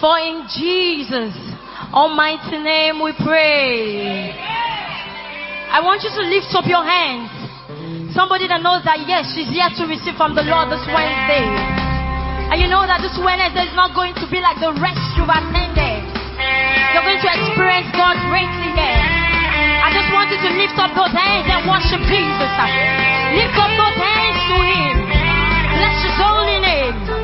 For in Jesus' almighty name we pray. I want you to lift up your hands. Somebody that knows that yes, she's here to receive from the Lord this Wednesday. And you know that this Wednesday is not going to be like the rest you've attended. You're going to experience God greatly here. I just want you to lift up those hands and worship Jesus. Lift up those hands to Him. Bless His holy name.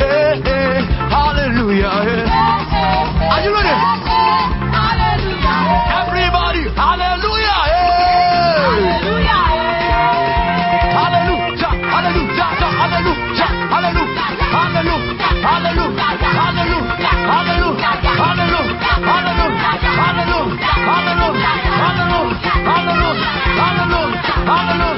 Hey. Hallelujah. Hey. Are you ready? Everybody, hallelujah. Hey. Hallelujah, hallelujah, hallelujah, hallelujah, hallelujah, hallelujah, hallelujah, hallelujah, hallelujah, hallelujah, hallelujah, hallelujah, hallelujah, hallelujah, hallelujah, hallelujah.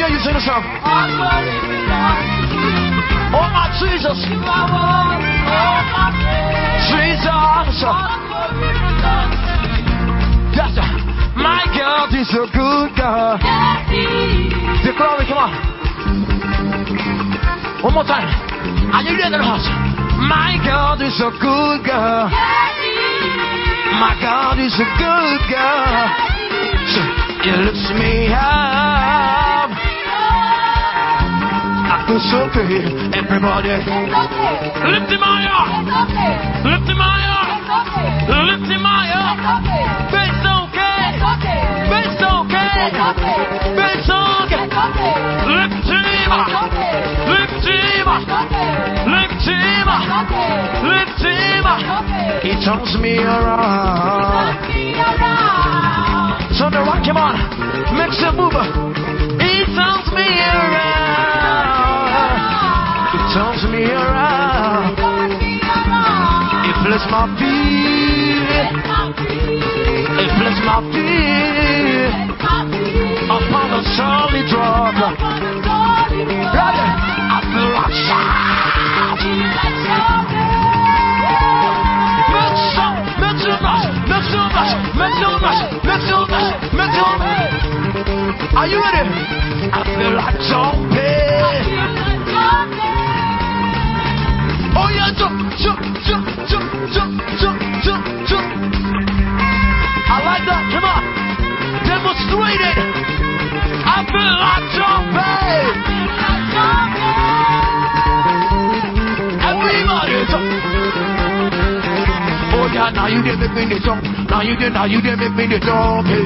Hear you sing the song. Oh my Jesus. Jesus. Yes. My God is a good God. The glory, come on. One more time. Are you in the house? My God is a good God. My God is a good God. So lifts me up. I feel so good. Everybody, lift him higher. Lift him higher. Lift him higher. It's okay. It's okay. It's okay. Lift him up. Lift him up. Lift him up. Lift him up. He turns me around. So the rock, come on. Makes a move. He turns me around turns me around. It lifts my feet. It lifts my feet upon a solid rock. Brother, I feel like Are you ready? I feel like jumping. Oh yeah, jump, jump, jump, jump, jump, jump, jump, jump. I like that. Come on, demonstrate it. I feel like jumping. Everybody jump. Oh yeah, now you did make me jump. Now you did, now you did make me the jump. Hey.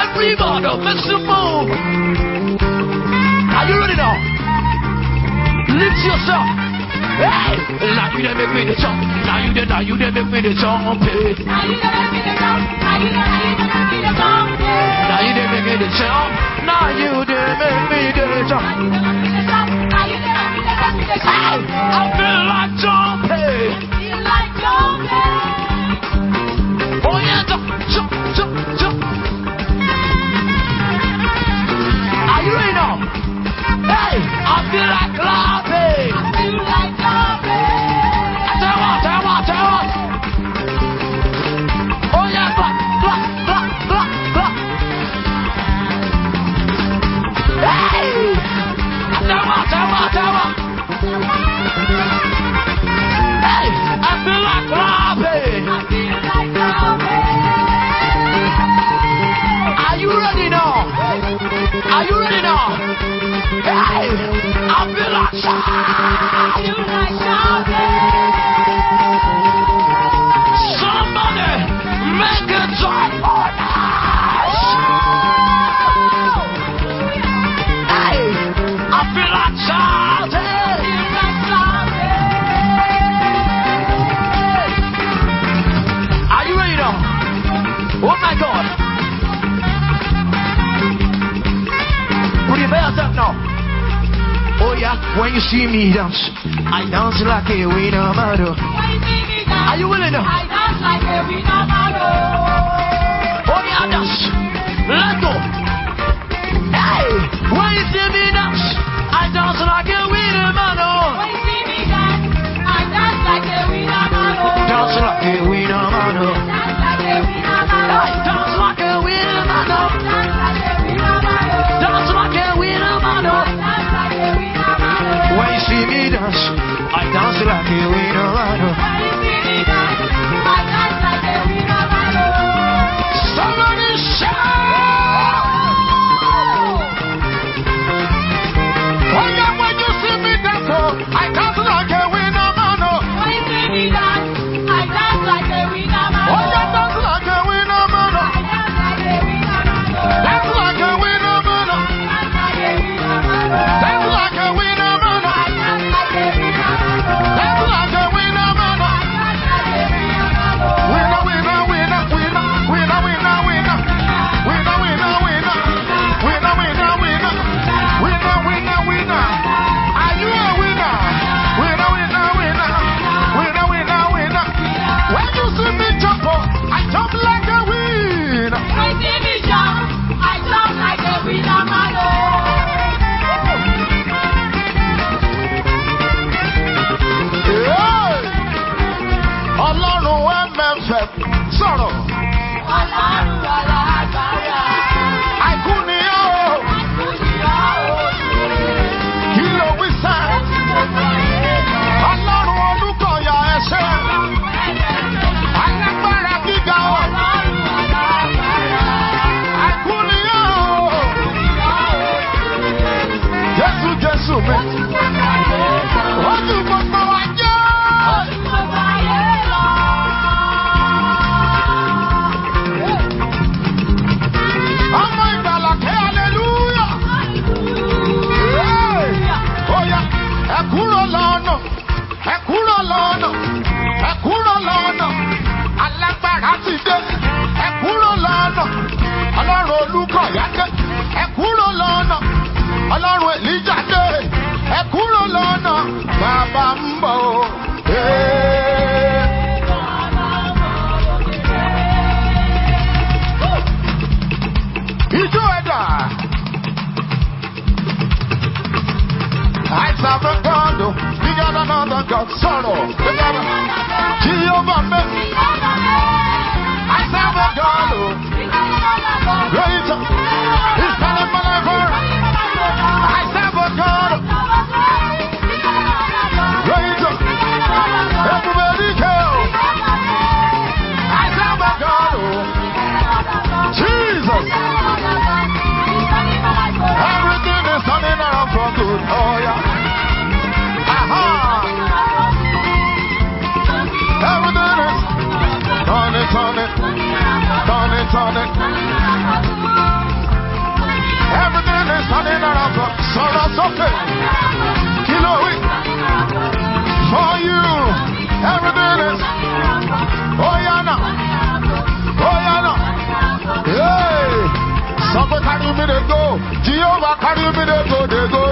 Everybody, make some move. Are you ready now? Lift yourself. Hey! Now you done make me the jump. Now you done, now you done make me the jump. Now you done make me the jump. Now you done, now you done make me the jump. Now you done make me the jump. Now you done make me the jump. Hey! I feel like jumping. I feel like jumping. Oh yeah, jump. shall be. When you see me dance, I dance like a winner model. Are you willing? I dance like a winner model. mi. Ojú gbogbo wa jẹ́. Ojú gbogbo ayé lọ. Ọmọ ìgbàlà pé aleluya. Oya ẹ kúrò lọ́nà ẹ kúrò lọ́nà ẹ kúrò lọ́nà alágbára ti dé ẹ kúrò lọ́nà ọlọ́run olùkọ́ yá. ẹ kúrò lọ́nà bàbá ń bọ̀ o. they go. Jehovah carry me, they go, they go.